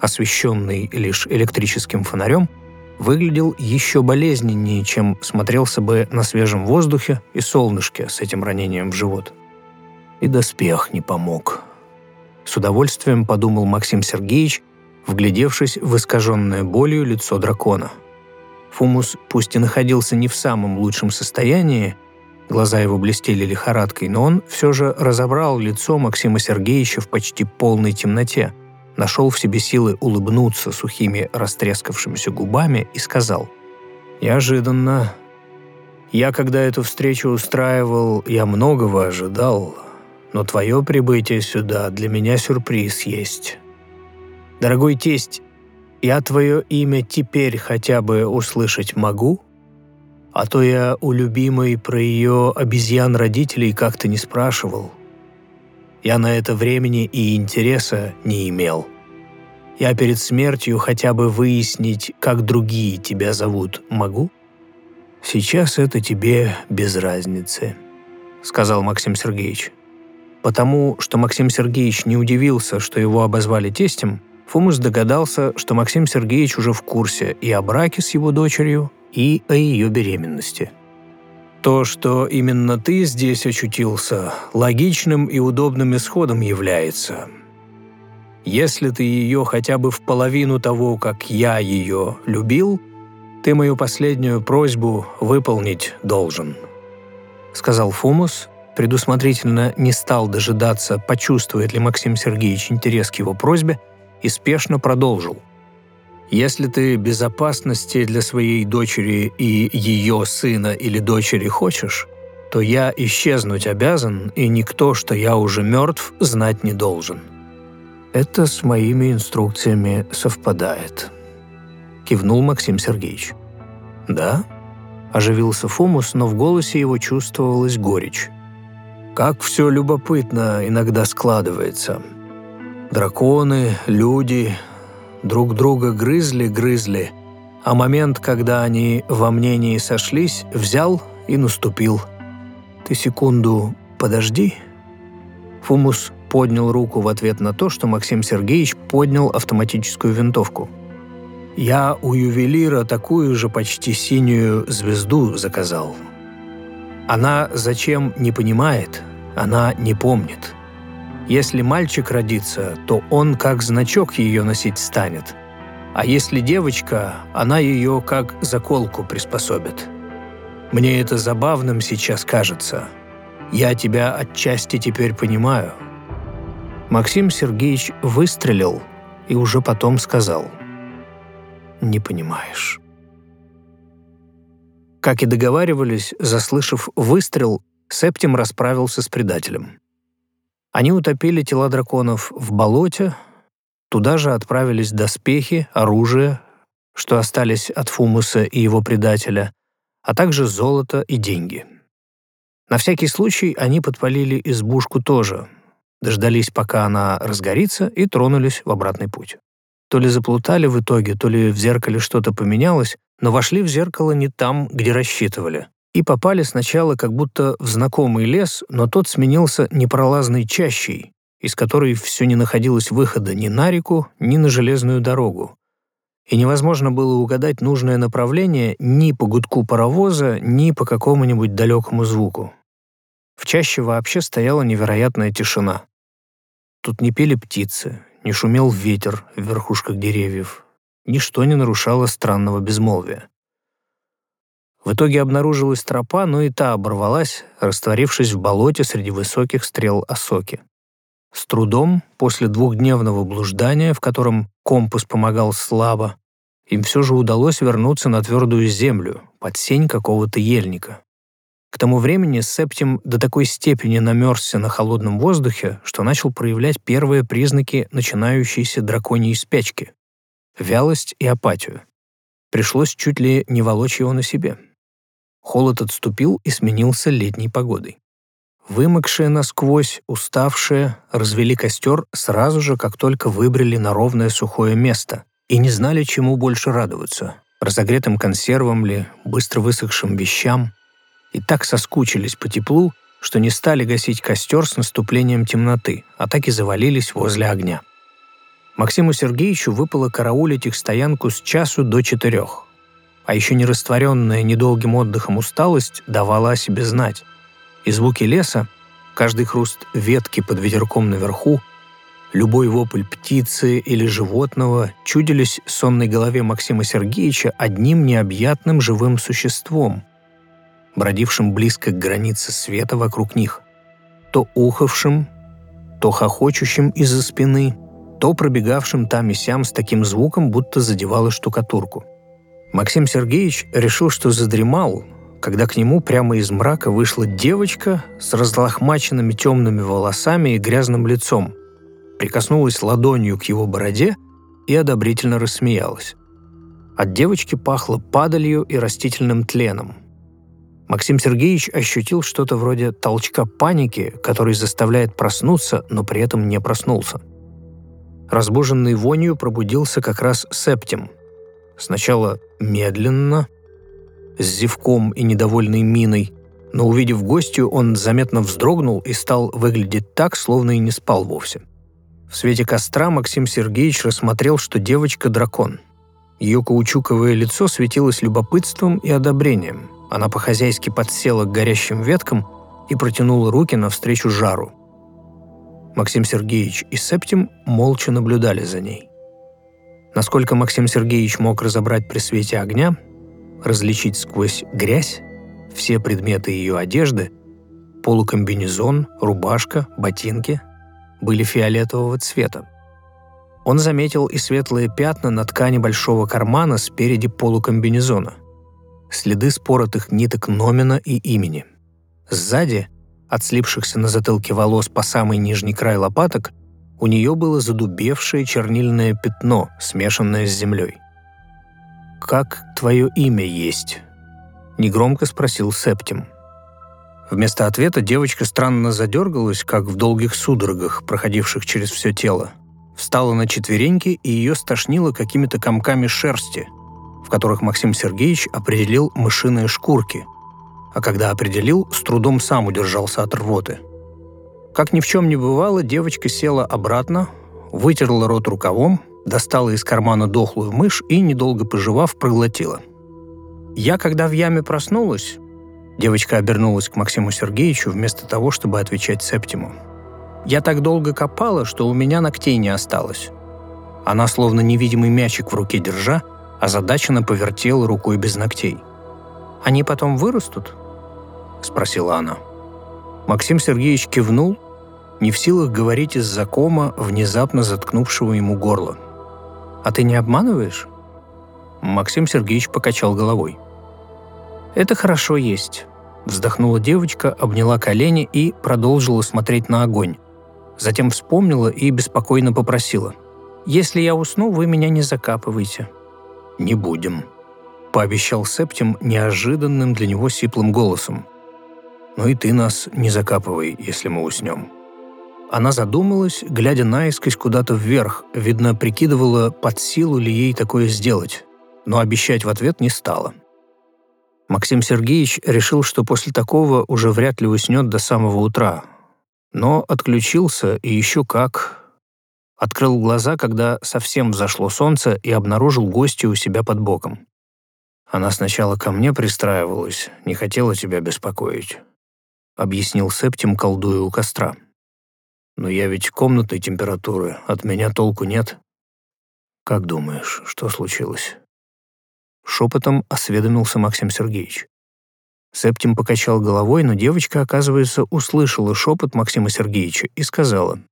освещенный лишь электрическим фонарем, выглядел еще болезненнее, чем смотрелся бы на свежем воздухе и солнышке с этим ранением в живот. И доспех не помог. С удовольствием подумал Максим Сергеевич, вглядевшись в искаженное болью лицо дракона. Фумус пусть и находился не в самом лучшем состоянии, глаза его блестели лихорадкой, но он все же разобрал лицо Максима Сергеевича в почти полной темноте, нашел в себе силы улыбнуться сухими растрескавшимися губами и сказал «Неожиданно. Я, когда эту встречу устраивал, я многого ожидал, но твое прибытие сюда для меня сюрприз есть». Дорогой тесть, я твое имя теперь хотя бы услышать могу? А то я у любимой про ее обезьян-родителей как-то не спрашивал. Я на это времени и интереса не имел. Я перед смертью хотя бы выяснить, как другие тебя зовут, могу? Сейчас это тебе без разницы, сказал Максим Сергеевич. Потому что Максим Сергеевич не удивился, что его обозвали тестем, Фумус догадался, что Максим Сергеевич уже в курсе и о браке с его дочерью, и о ее беременности. То, что именно ты здесь очутился, логичным и удобным исходом является. Если ты ее хотя бы в половину того, как я ее любил, ты мою последнюю просьбу выполнить должен», — сказал Фумус, предусмотрительно не стал дожидаться, почувствует ли Максим Сергеевич интерес к его просьбе, и спешно продолжил — если ты безопасности для своей дочери и ее сына или дочери хочешь, то я исчезнуть обязан, и никто, что я уже мертв, знать не должен. Это с моими инструкциями совпадает. Кивнул Максим Сергеевич. Да? Оживился Фомус, но в голосе его чувствовалась горечь. Как все любопытно иногда складывается. Драконы, люди, друг друга грызли-грызли, а момент, когда они во мнении сошлись, взял и наступил. «Ты секунду подожди». Фумус поднял руку в ответ на то, что Максим Сергеевич поднял автоматическую винтовку. «Я у ювелира такую же почти синюю звезду заказал. Она зачем не понимает, она не помнит». Если мальчик родится, то он как значок ее носить станет. А если девочка, она ее как заколку приспособит. Мне это забавным сейчас кажется. Я тебя отчасти теперь понимаю». Максим Сергеевич выстрелил и уже потом сказал «Не понимаешь». Как и договаривались, заслышав выстрел, Септим расправился с предателем. Они утопили тела драконов в болоте, туда же отправились доспехи, оружие, что остались от Фумуса и его предателя, а также золото и деньги. На всякий случай они подпалили избушку тоже, дождались, пока она разгорится, и тронулись в обратный путь. То ли заплутали в итоге, то ли в зеркале что-то поменялось, но вошли в зеркало не там, где рассчитывали и попали сначала как будто в знакомый лес, но тот сменился непролазной чащей, из которой все не находилось выхода ни на реку, ни на железную дорогу. И невозможно было угадать нужное направление ни по гудку паровоза, ни по какому-нибудь далекому звуку. В чаще вообще стояла невероятная тишина. Тут не пели птицы, не шумел ветер в верхушках деревьев, ничто не нарушало странного безмолвия. В итоге обнаружилась тропа, но и та оборвалась, растворившись в болоте среди высоких стрел осоки. С трудом, после двухдневного блуждания, в котором компас помогал слабо, им все же удалось вернуться на твердую землю, под сень какого-то ельника. К тому времени Септим до такой степени намерзся на холодном воздухе, что начал проявлять первые признаки начинающейся драконьей спячки — вялость и апатию. Пришлось чуть ли не волочь его на себе. Холод отступил и сменился летней погодой. Вымокшие насквозь, уставшие, развели костер сразу же, как только выбрали на ровное сухое место и не знали, чему больше радоваться — разогретым консервам ли, быстро высохшим вещам. И так соскучились по теплу, что не стали гасить костер с наступлением темноты, а так и завалились возле огня. Максиму Сергеевичу выпало караулить их стоянку с часу до четырех — а еще не растворенная недолгим отдыхом усталость давала о себе знать. И звуки леса, каждый хруст ветки под ветерком наверху, любой вопль птицы или животного чудились сонной голове Максима Сергеевича одним необъятным живым существом, бродившим близко к границе света вокруг них, то ухавшим, то хохочущим из-за спины, то пробегавшим там и сям с таким звуком, будто задевало штукатурку. Максим Сергеевич решил, что задремал, когда к нему прямо из мрака вышла девочка с разлохмаченными темными волосами и грязным лицом, прикоснулась ладонью к его бороде и одобрительно рассмеялась. От девочки пахло падалью и растительным тленом. Максим Сергеевич ощутил что-то вроде толчка паники, который заставляет проснуться, но при этом не проснулся. Разбуженный вонью пробудился как раз Септим – Сначала медленно, с зевком и недовольной миной, но, увидев гостью, он заметно вздрогнул и стал выглядеть так, словно и не спал вовсе. В свете костра Максим Сергеевич рассмотрел, что девочка – дракон. Ее каучуковое лицо светилось любопытством и одобрением. Она по-хозяйски подсела к горящим веткам и протянула руки навстречу жару. Максим Сергеевич и Септим молча наблюдали за ней. Насколько Максим Сергеевич мог разобрать при свете огня, различить сквозь грязь, все предметы ее одежды – полукомбинезон, рубашка, ботинки – были фиолетового цвета. Он заметил и светлые пятна на ткани большого кармана спереди полукомбинезона, следы споротых ниток номина и имени. Сзади, от слипшихся на затылке волос по самый нижний край лопаток, у нее было задубевшее чернильное пятно, смешанное с землей. «Как твое имя есть?» негромко спросил Септим. Вместо ответа девочка странно задергалась, как в долгих судорогах, проходивших через все тело. Встала на четвереньки, и ее стошнило какими-то комками шерсти, в которых Максим Сергеевич определил мышиные шкурки, а когда определил, с трудом сам удержался от рвоты. Как ни в чем не бывало, девочка села обратно, вытерла рот рукавом, достала из кармана дохлую мышь и, недолго пожевав, проглотила – я, когда в яме проснулась, девочка обернулась к Максиму Сергеевичу вместо того, чтобы отвечать Септиму. Я так долго копала, что у меня ногтей не осталось. Она, словно невидимый мячик в руке держа, озадаченно повертела рукой без ногтей. «Они потом вырастут?» — спросила она. Максим Сергеевич кивнул, не в силах говорить из-за кома, внезапно заткнувшего ему горло. «А ты не обманываешь?» Максим Сергеевич покачал головой. «Это хорошо есть», — вздохнула девочка, обняла колени и продолжила смотреть на огонь. Затем вспомнила и беспокойно попросила. «Если я усну, вы меня не закапывайте». «Не будем», — пообещал Септим неожиданным для него сиплым голосом. «Ну и ты нас не закапывай, если мы уснем». Она задумалась, глядя наискось куда-то вверх, видно, прикидывала, под силу ли ей такое сделать но обещать в ответ не стала. Максим Сергеевич решил, что после такого уже вряд ли уснет до самого утра. Но отключился и еще как. Открыл глаза, когда совсем взошло солнце и обнаружил гостя у себя под боком. Она сначала ко мне пристраивалась, не хотела тебя беспокоить. Объяснил Септим, колдуя у костра. Но я ведь комнатной температуры, от меня толку нет. Как думаешь, что случилось? Шепотом осведомился Максим Сергеевич. Септим покачал головой, но девочка, оказывается, услышала шепот Максима Сергеевича и сказала.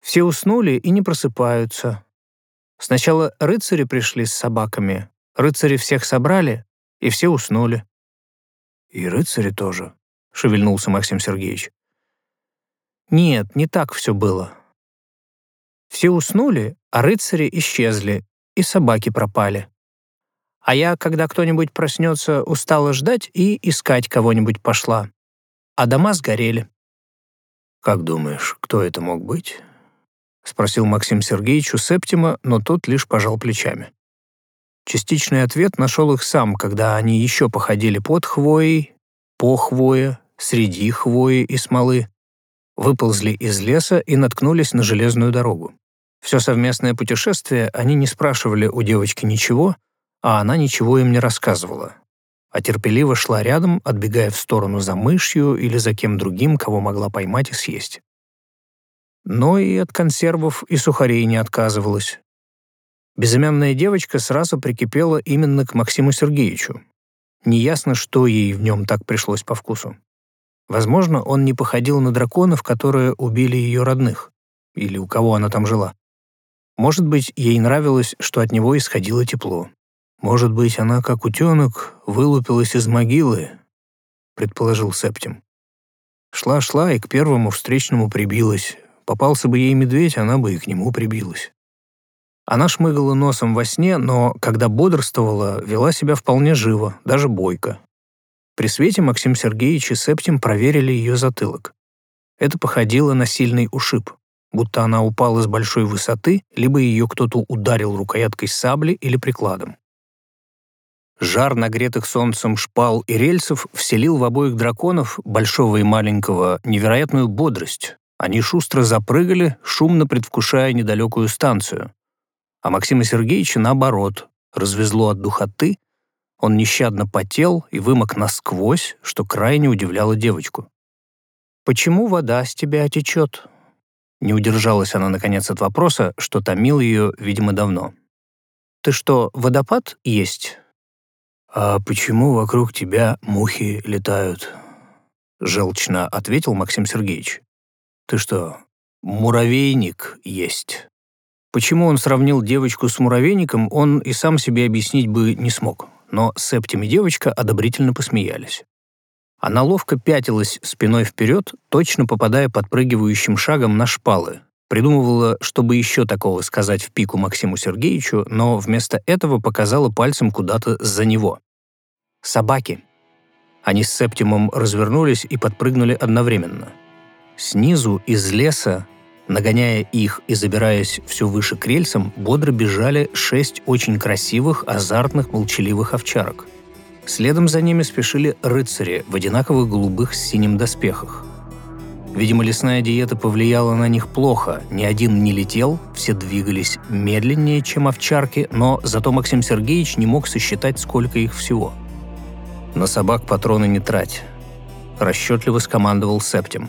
«Все уснули и не просыпаются. Сначала рыцари пришли с собаками, рыцари всех собрали, и все уснули». «И рыцари тоже», — шевельнулся Максим Сергеевич. «Нет, не так все было. Все уснули, а рыцари исчезли, и собаки пропали. А я, когда кто-нибудь проснется, устала ждать и искать кого-нибудь пошла. А дома сгорели. «Как думаешь, кто это мог быть?» — спросил Максим Сергеевич у Септима, но тот лишь пожал плечами. Частичный ответ нашел их сам, когда они еще походили под хвоей, по хвое, среди хвои и смолы, выползли из леса и наткнулись на железную дорогу. Все совместное путешествие они не спрашивали у девочки ничего, а она ничего им не рассказывала, а терпеливо шла рядом, отбегая в сторону за мышью или за кем другим, кого могла поймать и съесть. Но и от консервов и сухарей не отказывалась. Безымянная девочка сразу прикипела именно к Максиму Сергеевичу. Неясно, что ей в нем так пришлось по вкусу. Возможно, он не походил на драконов, которые убили ее родных, или у кого она там жила. Может быть, ей нравилось, что от него исходило тепло. «Может быть, она, как утенок, вылупилась из могилы», — предположил Септим. Шла-шла и к первому встречному прибилась. Попался бы ей медведь, она бы и к нему прибилась. Она шмыгала носом во сне, но, когда бодрствовала, вела себя вполне живо, даже бойко. При свете Максим Сергеевич и Септим проверили ее затылок. Это походило на сильный ушиб, будто она упала с большой высоты, либо ее кто-то ударил рукояткой сабли или прикладом. Жар нагретых солнцем шпал и рельсов вселил в обоих драконов, большого и маленького, невероятную бодрость. Они шустро запрыгали, шумно предвкушая недалекую станцию. А Максима Сергеевича, наоборот, развезло от духоты, он нещадно потел и вымок насквозь, что крайне удивляло девочку. «Почему вода с тебя течет?» Не удержалась она, наконец, от вопроса, что томил ее, видимо, давно. «Ты что, водопад есть?» «А почему вокруг тебя мухи летают?» Желчно ответил Максим Сергеевич. «Ты что, муравейник есть?» Почему он сравнил девочку с муравейником, он и сам себе объяснить бы не смог, но Септим и девочка одобрительно посмеялись. Она ловко пятилась спиной вперед, точно попадая подпрыгивающим шагом на шпалы. Придумывала, чтобы еще такого сказать в пику Максиму Сергеевичу, но вместо этого показала пальцем куда-то за него. «Собаки». Они с Септимом развернулись и подпрыгнули одновременно. Снизу, из леса, нагоняя их и забираясь все выше к рельсам, бодро бежали шесть очень красивых, азартных, молчаливых овчарок. Следом за ними спешили рыцари в одинаковых голубых с синим доспехах. Видимо, лесная диета повлияла на них плохо, ни один не летел, все двигались медленнее, чем овчарки, но зато Максим Сергеевич не мог сосчитать, сколько их всего. «На собак патроны не трать», – расчетливо скомандовал Септим.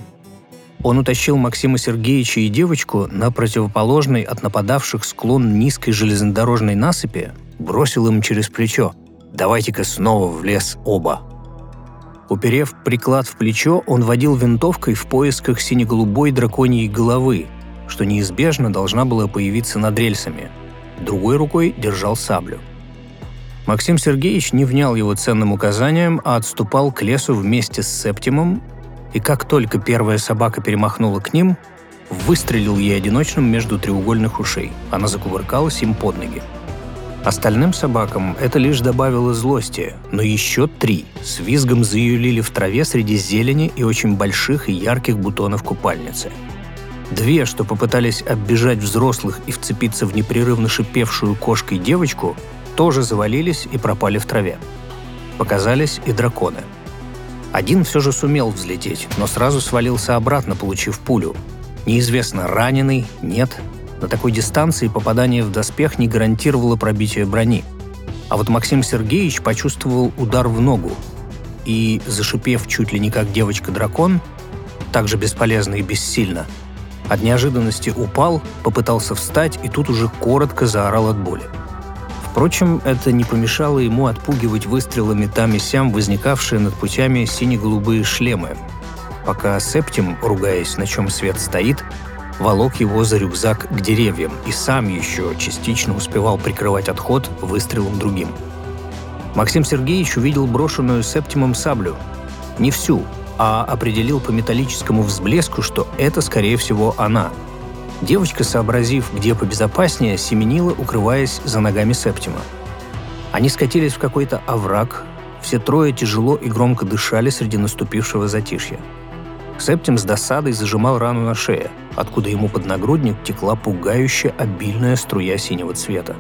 Он утащил Максима Сергеевича и девочку на противоположный от нападавших склон низкой железнодорожной насыпи, бросил им через плечо – Давайте-ка снова в лес оба». Уперев приклад в плечо, он водил винтовкой в поисках синеголубой драконьей головы, что неизбежно должна была появиться над рельсами. Другой рукой держал саблю. Максим Сергеевич не внял его ценным указаниям, а отступал к лесу вместе с Септимом, и как только первая собака перемахнула к ним, выстрелил ей одиночным между треугольных ушей. Она закувыркалась им под ноги. Остальным собакам это лишь добавило злости, но еще три с визгом заюлили в траве среди зелени и очень больших и ярких бутонов купальницы. Две, что попытались оббежать взрослых и вцепиться в непрерывно шипевшую кошкой девочку, тоже завалились и пропали в траве. Показались и драконы. Один все же сумел взлететь, но сразу свалился обратно, получив пулю. Неизвестно, раненый, нет, на такой дистанции попадание в доспех не гарантировало пробитие брони. А вот Максим Сергеевич почувствовал удар в ногу и, зашипев чуть ли не как девочка-дракон, также бесполезно и бессильно, от неожиданности упал, попытался встать и тут уже коротко заорал от боли. Впрочем, это не помешало ему отпугивать выстрелами там и сям возникавшие над путями сине-голубые шлемы, пока Септим, ругаясь, на чем свет стоит, волок его за рюкзак к деревьям и сам еще частично успевал прикрывать отход выстрелом другим. Максим Сергеевич увидел брошенную септимом саблю. Не всю, а определил по металлическому взблеску, что это, скорее всего, она. Девочка, сообразив, где побезопаснее, семенила, укрываясь за ногами септима. Они скатились в какой-то овраг, все трое тяжело и громко дышали среди наступившего затишья. Септим с досадой зажимал рану на шее, откуда ему под нагрудник текла пугающе обильная струя синего цвета.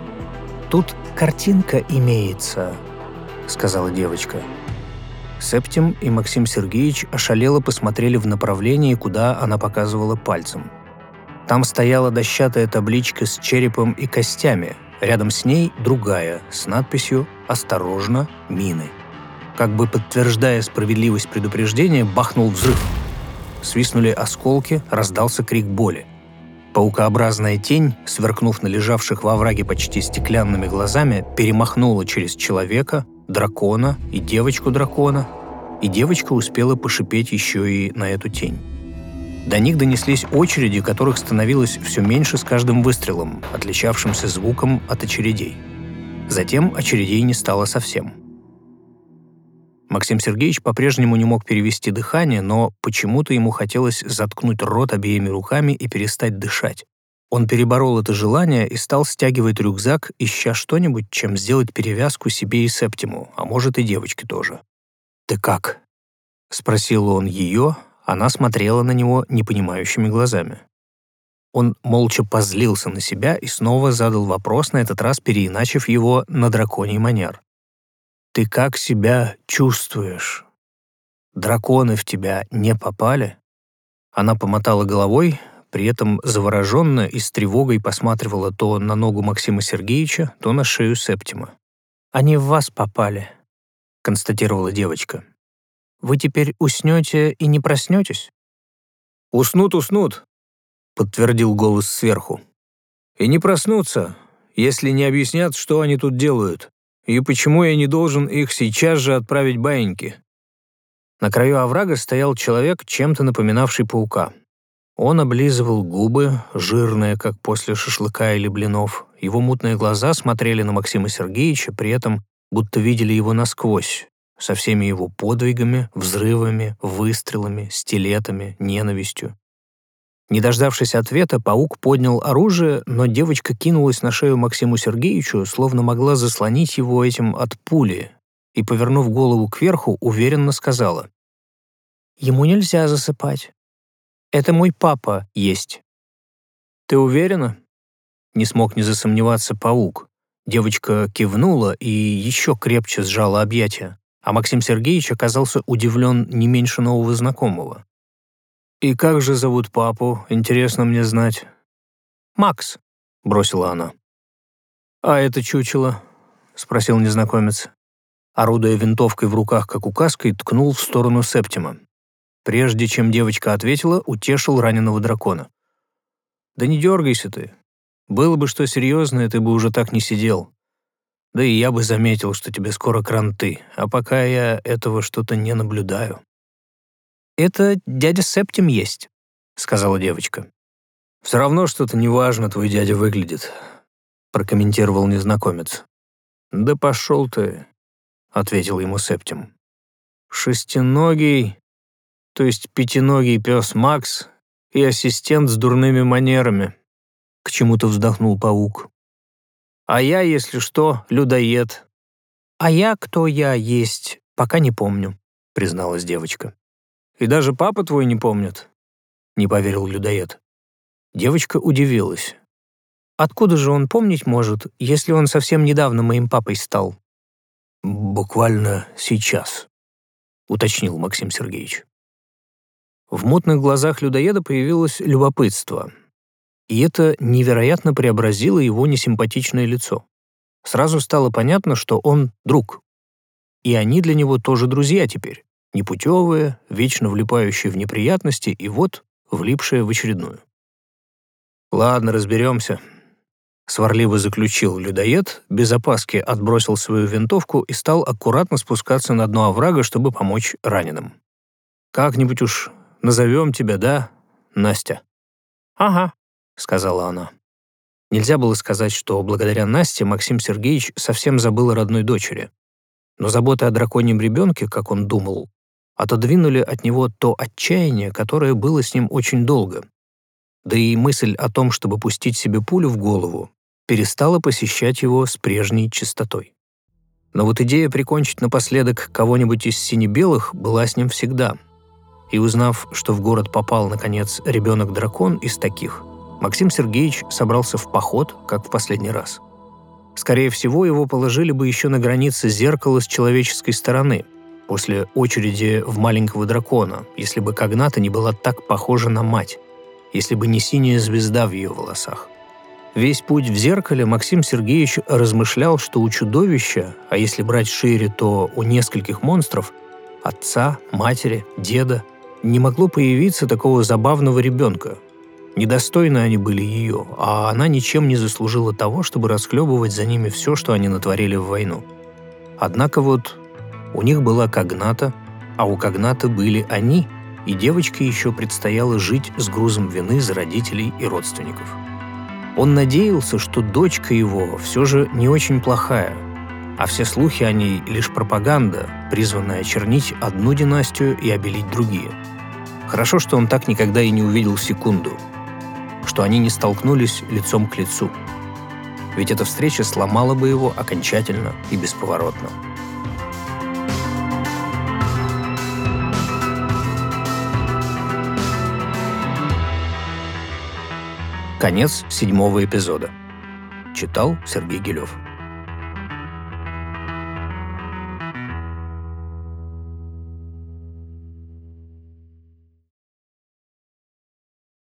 «Тут картинка имеется», — сказала девочка. Септим и Максим Сергеевич ошалело посмотрели в направлении, куда она показывала пальцем. Там стояла дощатая табличка с черепом и костями, рядом с ней другая, с надписью «Осторожно, мины». Как бы подтверждая справедливость предупреждения, бахнул взрыв — Свистнули осколки, раздался крик боли. Паукообразная тень, сверкнув на лежавших во враге почти стеклянными глазами, перемахнула через человека, дракона и девочку-дракона, и девочка успела пошипеть еще и на эту тень. До них донеслись очереди, которых становилось все меньше с каждым выстрелом, отличавшимся звуком от очередей. Затем очередей не стало совсем – Максим Сергеевич по-прежнему не мог перевести дыхание, но почему-то ему хотелось заткнуть рот обеими руками и перестать дышать. Он переборол это желание и стал стягивать рюкзак, ища что-нибудь, чем сделать перевязку себе и Септиму, а может и девочке тоже. «Ты как?» — спросил он ее, она смотрела на него непонимающими глазами. Он молча позлился на себя и снова задал вопрос, на этот раз переиначив его на драконий манер. ты как себя чувствуешь? Драконы в тебя не попали?» Она помотала головой, при этом завороженно и с тревогой посматривала то на ногу Максима Сергеевича, то на шею Септима. «Они в вас попали», — констатировала девочка. «Вы теперь уснете и не проснетесь?» «Уснут, уснут», — подтвердил голос сверху. «И не проснутся, если не объяснят, что они тут делают, и почему я не должен их сейчас же отправить баиньки». На краю оврага стоял человек, чем-то напоминавший паука. Он облизывал губы, жирные, как после шашлыка или блинов. Его мутные глаза смотрели на Максима Сергеевича, при этом будто видели его насквозь, со всеми его подвигами, взрывами, выстрелами, стилетами, ненавистью. Не дождавшись ответа, паук поднял оружие, но девочка кинулась на шею Максиму Сергеевичу, словно могла заслонить его этим от пули, и, повернув голову кверху, уверенно сказала. «Ему нельзя засыпать. Это мой папа есть». «Ты уверена?» Не смог не засомневаться паук. Девочка кивнула и еще крепче сжала объятия, а Максим Сергеевич оказался удивлен не меньше нового знакомого. «И как же зовут папу, интересно мне знать?» «Макс», — бросила она. «А это чучело?» — спросил незнакомец. Орудуя винтовкой в руках, как указкой, ткнул в сторону Септима. Прежде чем девочка ответила, утешил раненого дракона. «Да не дергайся ты. Было бы что серьезное, ты бы уже так не сидел. Да и я бы заметил, что тебе скоро кранты, а пока я этого что-то не наблюдаю». «Это дядя Септим есть», — сказала девочка. «Все равно что-то неважно твой дядя выглядит», — прокомментировал незнакомец. «Да пошел ты», — ответил ему Септим. «Шестиногий, то есть пятиногий пес Макс и ассистент с дурными манерами», — к чему-то вздохнул паук. «А я, если что, людоед». «А я, кто я есть, пока не помню», — призналась девочка. И даже папа твой не помнит?» — не поверил людоед. Девочка удивилась. «Откуда же он помнить может, если он совсем недавно моим папой стал?» «Буквально сейчас», — уточнил Максим Сергеевич. В мутных глазах людоеда появилось любопытство. И это невероятно преобразило его несимпатичное лицо. Сразу стало понятно, что он друг. И они для него тоже друзья теперь непутевые, вечно влипающие в неприятности и вот влипшие в очередную. «Ладно, разберемся», — сварливо заключил людоед, без опаски отбросил свою винтовку и стал аккуратно спускаться на дно оврага, чтобы помочь раненым. «Как-нибудь уж назовем тебя, да, Настя?» «Ага», — сказала она. Нельзя было сказать, что благодаря Насте Максим Сергеевич совсем забыл о родной дочери. Но забота о драконьем ребенке, как он думал, отодвинули от него то отчаяние, которое было с ним очень долго. Да и мысль о том, чтобы пустить себе пулю в голову, перестала посещать его с прежней чистотой. Но вот идея прикончить напоследок кого-нибудь из сине-белых была с ним всегда. И узнав, что в город попал, наконец, ребенок-дракон из таких, Максим Сергеевич собрался в поход, как в последний раз. Скорее всего, его положили бы еще на границе зеркала с человеческой стороны, после очереди в маленького дракона, если бы Когната не была так похожа на мать, если бы не синяя звезда в ее волосах. Весь путь в зеркале Максим Сергеевич размышлял, что у чудовища, а если брать шире, то у нескольких монстров, отца, матери, деда, не могло появиться такого забавного ребенка. Недостойны они были ее, а она ничем не заслужила того, чтобы расхлебывать за ними все, что они натворили в войну. Однако вот у них была Когната, а у Когната были они, и девочке еще предстояло жить с грузом вины за родителей и родственников. Он надеялся, что дочка его все же не очень плохая, а все слухи о ней — лишь пропаганда, призванная очернить одну династию и обелить другие. Хорошо, что он так никогда и не увидел секунду, что они не столкнулись лицом к лицу. Ведь эта встреча сломала бы его окончательно и бесповоротно. Конец седьмого эпизода. Читал Сергей Гелев.